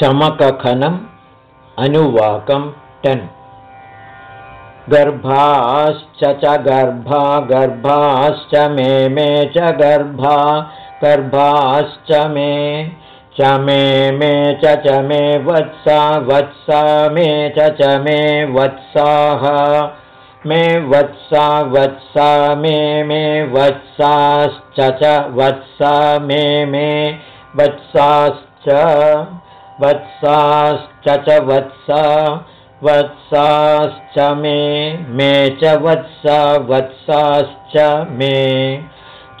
चमकखनम् अनुवाकं ten. गर्भाश्च च गर्भा गर्भाश्च मे मे च गर्भा गर्भाश्च मे च मे मे च च मे वत्सा वत्सा मे च च मे वत्साः। मे वत्सा वत्सा मे मे वत्साश्च च वत्सा मे मे वत्साश्च वत्साश्च च वत्सा वत्साश्च मे मे च वत्सा वत्साश्च मे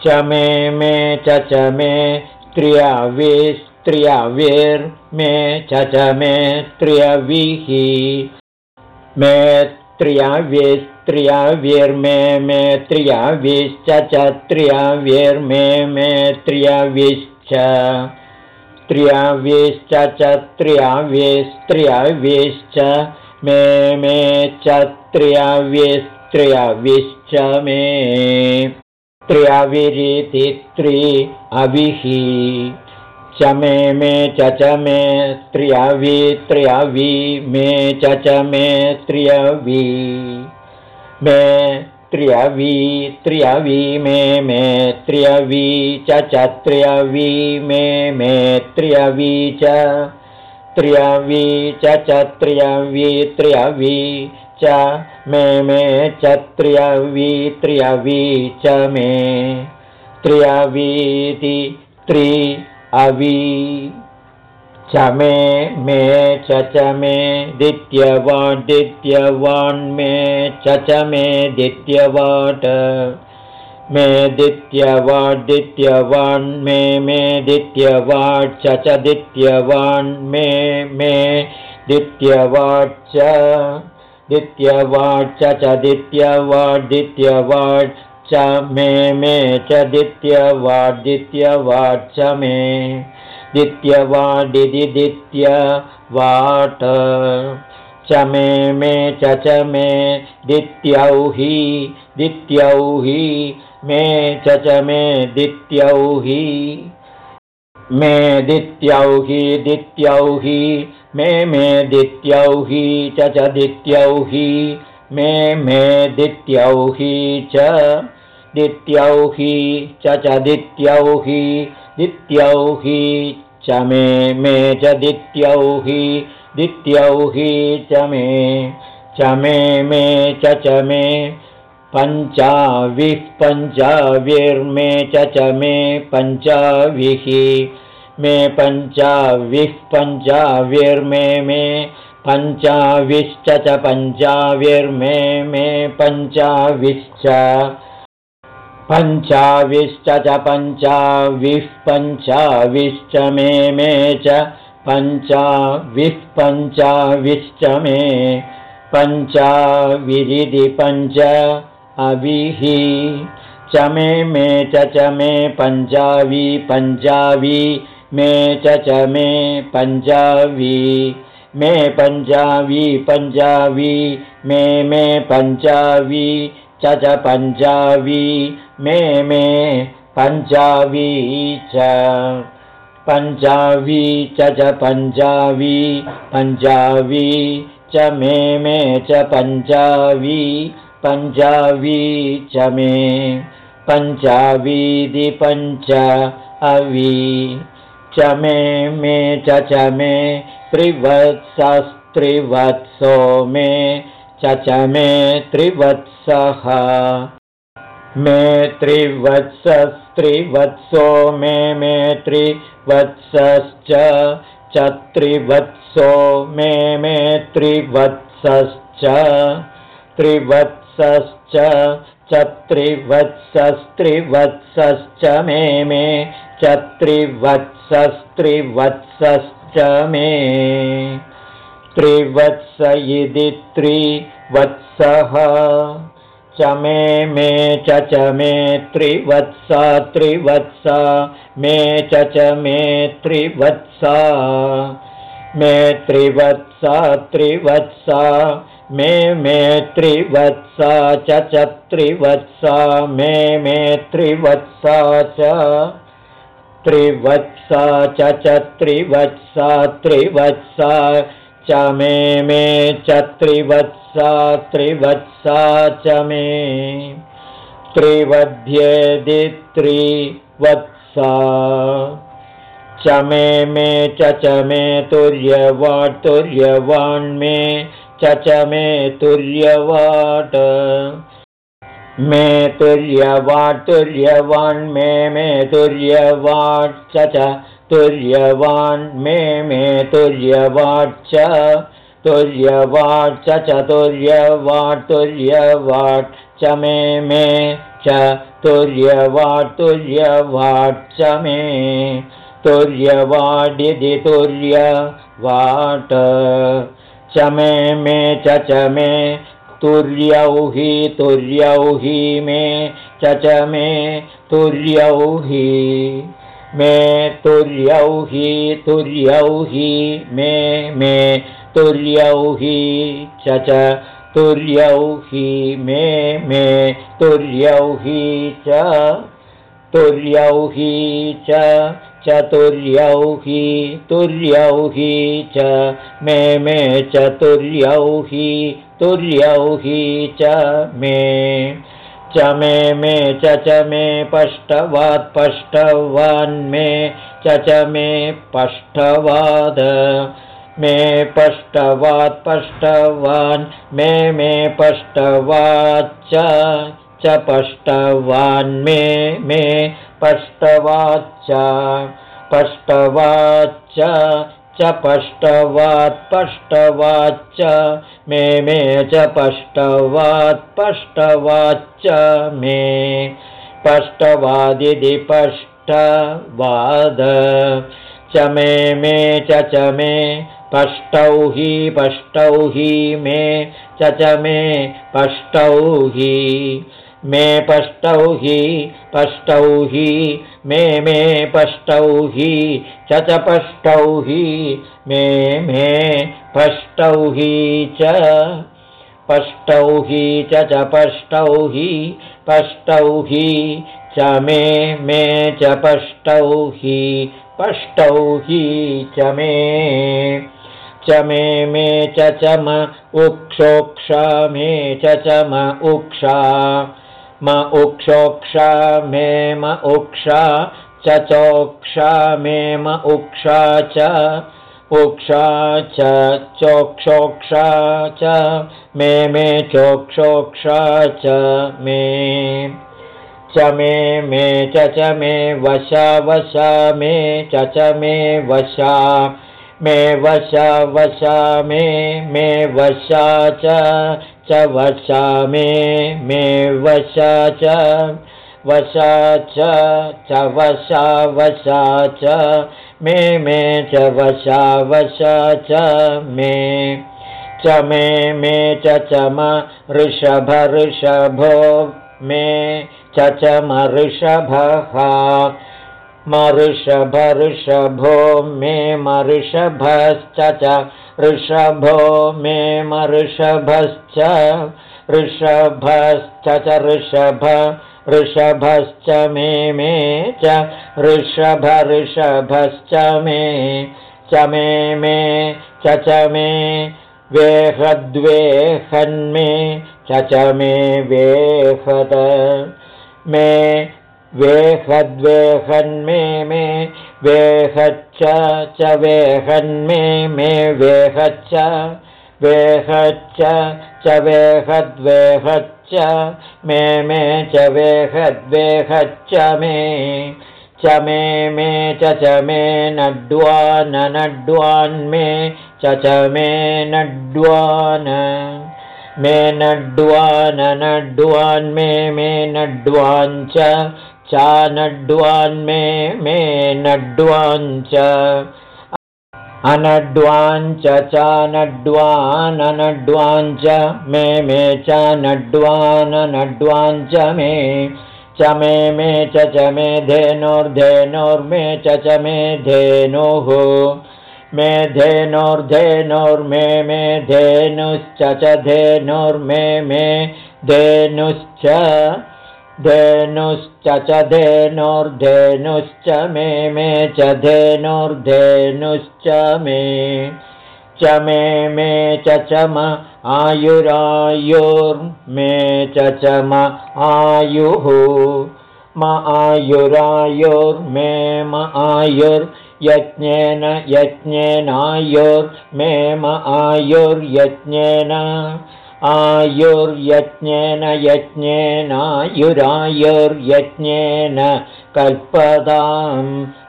च मे मे च च मे त्र्याविस् त्र्यविर्मे च च मे त्र्यविः मे त्र्यविस्त्र्यविर्मे मे त्र्यविश्च च त्र्यविर्मे मे त्र्यविश्च त्र्यविश्च च त्र्यविस्त्र्यविश्च मे मे च त्र्यविस्त्र्यविश्च मे। त्र्यविरिति त्रि अविः च मे मे च च मे। त्र्यवि त्र्यवि मे च च मे त्र्यवि मे त्र्यवि त्र्यवि मे मे त्र्यवि च च त्र्यवि मे मे त्र्यवि च। त्र्यवि च च त्र्यवि त्र्यवि च मे मे च त्र्यवि त्र्यवि च मे। त्र्यवीति त्रि अवी च मे मे च च मे दित्यवान् मे च च मे दित्यवाट् मे दित्यवाड्दित्यवान् मे मे दित्यवाट् च च दित्यवान् मे मे दित्यवाट् च। दित्यवाट् च च दित्यवाड्दित्यवाट् च मे मे च दित्यवादित्यवाट् च मे दित्यवाडिदिदित्यवाट च मे मे च च मे दित्यौहि दित्यौहि मे च च मे दित्यौहि मे दित्यौहि दित्यौहि मे मे दित्यौहि च च दित्यौहि मे मे दित्यौहि च दित्यौहि च च दित्यौहि दित्यौहि च मे मे च दित्यौहि दित्यौहि च मे च मे मे च च मे पञ्चाविः पञ्चाविर्मे च च मे पञ्चाविः मे पञ्चाविः पञ्चाविर्मे मे पञ्चाविश्च च पञ्चाविर्मे मे पञ्चाविश्च पञ्चाविश्च च पञ्चाविः पञ्चाविश्च मे मे च पञ्चाविः पञ्चाविश्च मे पञ्चाविरिधि पञ्च अविः च मे मे च च मे पञ्चावि पञ्चावि मे च च मे पञ्चावि मे पञ्चावि पञ्चावि मे मे पञ्चावि च च पञ्चावि मे मे पञ्चावी च। पञ्चावी च च पञ्चावी पञ्चावी च मे मे च पञ्चावी पञ्चावी च मे। पञ्चावीदि पञ्च अवी च मे मे च च मे त्रिवत्सस्त्रिवत्सो मे च च मे त्रिवत्सः मे त्रिवत्सस्त्रिवत्सो मे मे त्रिवत्सश्च च त्रिवत्सो मे मे त्रिवत्सश्च त्रिवत्सश्च च त्रिवत्सस्त्रिवत्सश्च मे मे च त्रिवत्सस्त्रिवत्सश्च मे। त्रिवत्स इति त्रिवत्सः मे मे च च मे त्रिवत्सा त्रिवत्सा मे च च मे त्रिवत्सा मे त्रिवत्सा त्रिवत्सा मे मे त्रिवत्सा च च त्रिवत्सा मे मे त्रिवत्सा च त्रिवत्सा च च त्रिवत्सा त्रिवत्सा च मे मे च त्रिवत्सा त्रिवत्सा च मे। त्रिवध्येदि त्रिवत्सा च मे मे च च मे तुर्यवाट् तुर्यवाण्मे च च मे तुर्यवाट्। मे तुर्यवाट् तुर्यवान् मे मे तुर्यवाट् च च तुर्यवान् मे मे तुर्यवाट् च तुर्यवाट् च मे मे च तुर्यवाट् च मे। तुर्यवाडिति तुर्यवाट् च मे मे च च मे तुर्यौ हि तुर्यौ हि मे च च मे तुर्यौ हि मे तुर्यौ हि तुर्यौ हि मे मे तुर्यौ हि च च तुर्यौ हि मे मे तुर्यौ हि च तुर्यौ हि च चतुर्यौ हि तुर्यौ हि च मे मे चतुर्यौ हि तुर्यौ हि च मे च मे च च मे पष्टवात् पष्टवान्मे च च मे पष्टवाद। मे पष्टवात् पष्टवान् मे मे पष्टवाच्च च पष्टवान्मे मे पष्टवाच्च पष्टवाच्च च पष्टवात् पष्टवाच्च मे मे च पष्टवात् पष्टवाच्च मे पष्टवादिति पष्टवाद। च मे मे च च मे पष्टौ हि पष्टौ हि मे च च मे पष्टौ हि मे पष्टौ हि पष्टौ हि मे मे पष्टौ हि च च पष्टौ हि मे मे पष्टौ हि च। पष्टौ हि च च पष्टौ हि पष्टौ हि च मे मे च पष्टौ हि पष्टौ हि च मे। च मे मे च चम उक्षोक्षा मे च चम उक्षा म उक्षोक्षा मे म उक्षा च चोक्षा मे म उक्षा च उक्षा च चोक्षोक्षा च मे मे चोक्षोक्षा च मे च मे मे च च मे वशा वशा मे च च मे वशा मे वशा वशा मे मे वशा च च वशा मे मे वशा च वशा च च वशा वशा च मे मे च वशा वशा च मे च मे मे च च म ऋषभ ऋषभो मे च च म ऋषभः मऋषभ ऋषभो मे मऋषभश्च च ऋषभो मे मऋषभश्च ऋषभश्च च ऋषभ ऋषभश्च मे मे च ऋषभ ऋषभश्च मे च मे मे च च मे वेहद्वेहन्मे च च मे वेहद मे वेहद्वेहन्मे मे वेहच्च च वेहन्मे मे वेहच्च वेहच्च च वेहद्वेहच्च मे मे च वेहद्वेहच्च मे च मे मे च च मे नड्वान नड्वान्मे च च मे नड्वान मे नड्वान नड्वान्मे मे नड्वाञ्च चानड्वान्मे मे नड्वाञ्च अनड्वाञ्च चानड्वाननड्वाञ्च मे मे चानड्वाननड्वाञ्च मे। च मे मे च च मे धेनोर्धेनोर्मे च च मे धेनुः। मे धेनोर्धेनोर्मे मे धेनुश्च च धेनोर्मे मे धेनुश्च धेनुश्च च धेनुर्धेनुश्च मे मे च धेनुर्धेनुश्च मे च मे मे च च म आयुरायुर्मे च च म आयुः म आयुरायुर्मे म आयुर्यज्ञेन यज्ञेनायुर्मे म आयुर्यज्ञेन आयुर्यज्ञेन यज्ञेनायुरायुर्यज्ञेन कल्पदां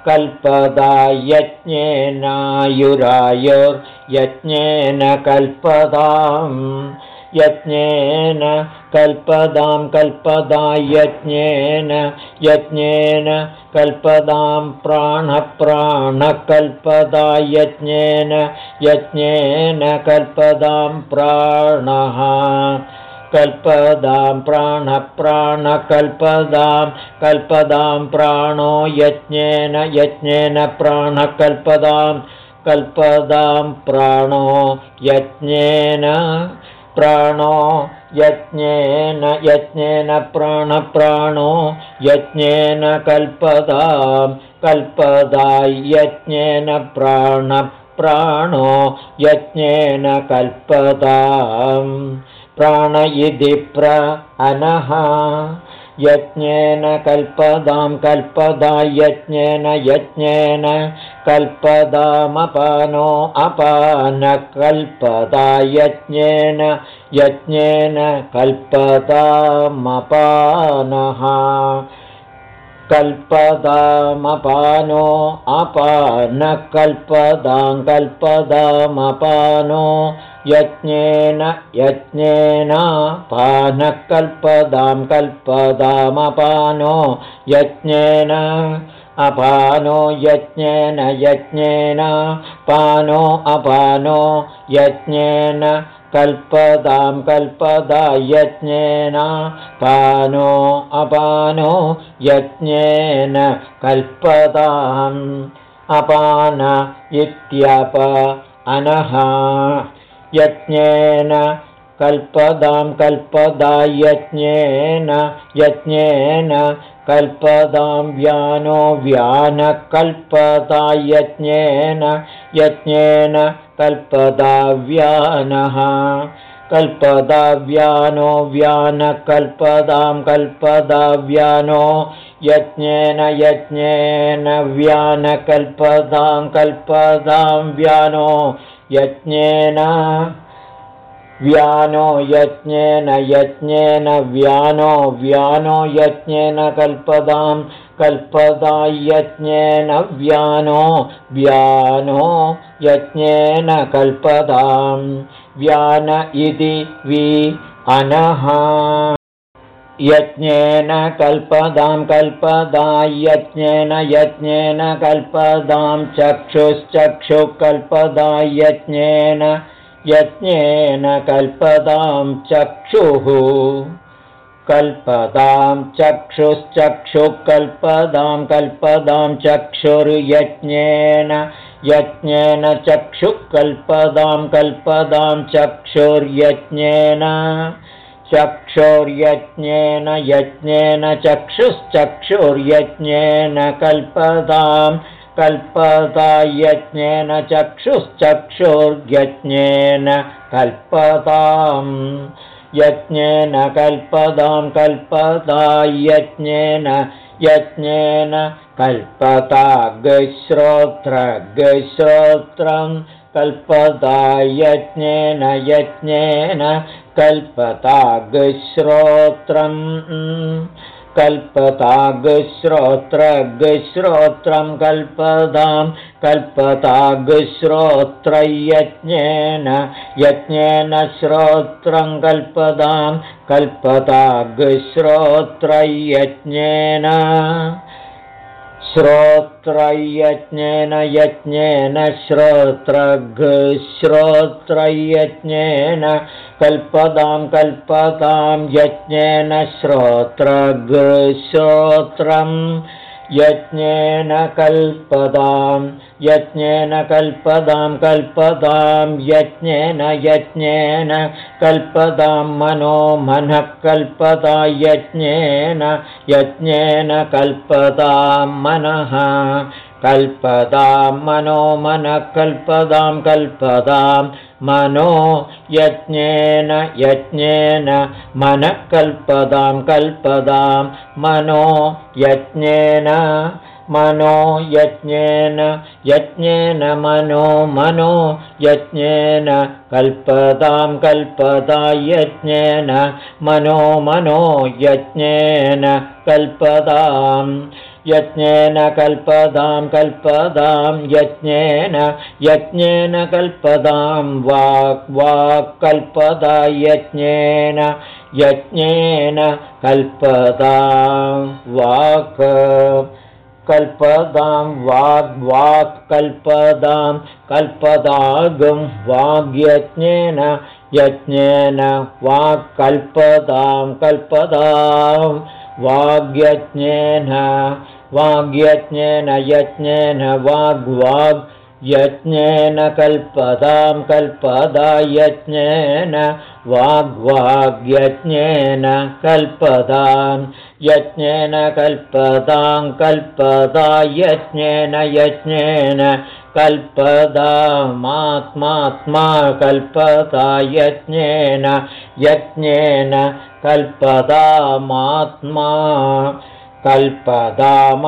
कल्पदा यज्ञेनायुरायुर्यज्ञेन कल्पदाम् यज्ञेन कल्पदां कल्पदा यज्ञेन यज्ञेन कल्पदां प्राणप्राणकल्पदा यज्ञेन यज्ञेन कल्पदां प्राणः कल्पदां प्राणप्राणकल्पदां कल्पदां प्राणो यज्ञेन यज्ञेन प्राणकल्पदां कल्पदां प्राणो यज्ञेन प्राणो यज्ञेन यज्ञेन प्राणप्राणो यज्ञेन कल्पदां कल्पदा यज्ञेन प्राणप्राणो यज्ञेन कल्पदाम् प्राण इति प्र अनः यज्ञेन कल्पदां कल्पदा यज्ञेन यज्ञेन कल्पदामपानो अपानकल्पदा यज्ञेन यज्ञेन कल्पदामपानः कल्पदामपानो अपानकल्पदां कल्पदामपानो यज्ञेन पानः कल्पदां कल्पदामपानो यज्ञेन अपानो यज्ञेन यज्ञेन पानो अपानो यज्ञेन कल्पदां कल्पदा यज्ञेन पानो अपानो यज्ञेन कल्पदाम् अपान इत्यप अनः। यज्ञेन कल्पदां कल्पदा यज्ञेन यज्ञेन कल्पदां व्यानो व्यानकल्पदा यज्ञेन यज्ञेन कल्पदा व्यानः कल्पदा व्यानो व्यानकल्पदां कल्पदा व्यानो यज्ञेन यज्ञेन व्यानकल्पदां कल्पदां व्यानो यज्ञेन व्यानो यज्ञेन यज्ञेन व्यानो व्यानो यज्ञेन कल्पदां कल्पदा यज्ञेन व्यानो व्यानो यज्ञेन कल्पदां व्यान इति वि अनः। यज्ञेन कल्पदां कल्पदा यज्ञेन यज्ञेन कल्पदां चक्षुश्चक्षुः कल्पदा यज्ञेन यज्ञेन कल्पदां चक्षुः। कल्पदां चक्षुश्चक्षुः कल्पदां कल्पदां चक्षुर्यज्ञेन यज्ञेन चक्षुः कल्पदां कल्पदां चक्षुर्यज्ञेन। चक्षुर्यज्ञेन यज्ञेन चक्षुश्चक्षुर्यज्ञेन कल्पदां कल्पदा यज्ञेन चक्षुश्चक्षुर्यज्ञेन कल्पदाम् यज्ञेन कल्पदां कल्पदा यज्ञेन यज्ञेन कल्पताग्श्रोत्रग्श्रोत्रं कल्पदा यज्ञेन यज्ञेन कल्पताग्श्रोत्रम् कल्पताग्श्रोत्रग्श्रोत्रं कल्पदां कल्पताग्श्रोत्रयज्ञेन यज्ञेन श्रोत्रं कल्पदां कल्पताग्श्रोत्रयज्ञेन श्रोत्रयज्ञेन यज्ञेन श्रोत्रघ्श्रोत्रयज्ञेन कल्पदां कल्पदां यज्ञेन श्रोत्रघ्श्रोत्रं यज्ञेन कल्पदां यज्ञेन कल्पदां कल्पदां यज्ञेन यज्ञेन कल्पदां मनो मनः कल्पदा यज्ञेन यज्ञेन कल्पदां मनः कल्पदां मनो मनः कल्पदां कल्पदां मनो यज्ञेन यज्ञेन मनः कल्पदां कल्पदां मनो यज्ञेन मनो यज्ञेन यज्ञेन मनो मनो यज्ञेन कल्पदां कल्पदा यज्ञेन मनो मनो यज्ञेन कल्पदाम् यज्ञेन कल्पदां कल्पदां यज्ञेन यज्ञेन कल्पदां वाक् वाक् कल्पदा यज्ञेन यज्ञेन कल्पदां वाक् कल्पदां वाग् कल्पदां कल्पदागं वाग्यज्ञेन यज्ञेन वाक् कल्पदां कल्पदां वाग्यज्ञेन वाग्यज्ञेन यज्ञेन वाग्वाग् यज्ञेन कल्पदां कल्पदा यज्ञेन वाग्वाग्यज्ञेन कल्पदां यज्ञेन कल्पदां कल्पदा यज्ञेन यज्ञेन कल्पदामात्मात्मा कल्पदा यज्ञेन यज्ञेन कल्पदामात्मा कल्पदामात्मात्मा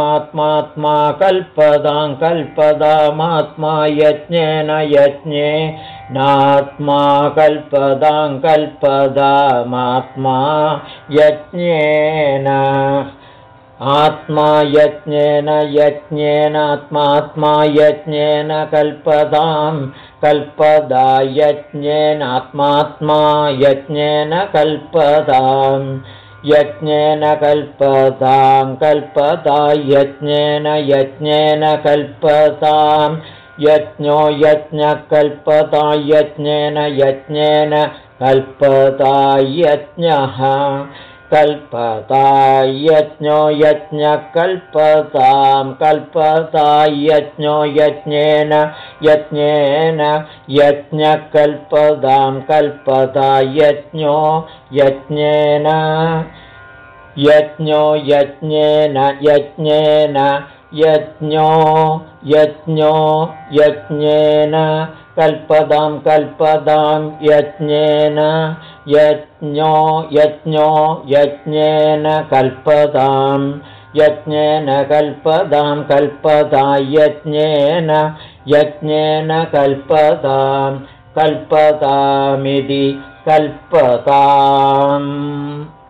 कल्पदां कल्पदामात्मा यज्ञेन यज्ञे नात्मा कल्पदां कल्पदामात्मा यज्ञेन आत्मा यज्ञेन यज्ञेनात्मात्मा यज्ञेन कल्पदां कल्पदा यज्ञेनात्मात्मा यज्ञेन कल्पदाम् यज्ञेन कल्पतां कल्पता यज्ञेन यज्ञेन कल्पतां यज्ञो यज्ञकल्पता यज्ञेन यज्ञेन कल्पता यज्ञः कल्पता यज्ञो यज्ञकल्पतां कल्पता यज्ञो यज्ञेन यज्ञेन यज्ञकल्पतां कल्पता यज्ञो यज्ञेन यज्ञो यज्ञेन यज्ञेन यज्ञो यज्ञो यज्ञेन कल्पदां कल्पदां यज्ञेन यज्ञो यज्ञो यज्ञेन कल्पदां यज्ञेन कल्पदां कल्पदा यज्ञेन यज्ञेन कल्पदां कल्पदामिति कल्पताम्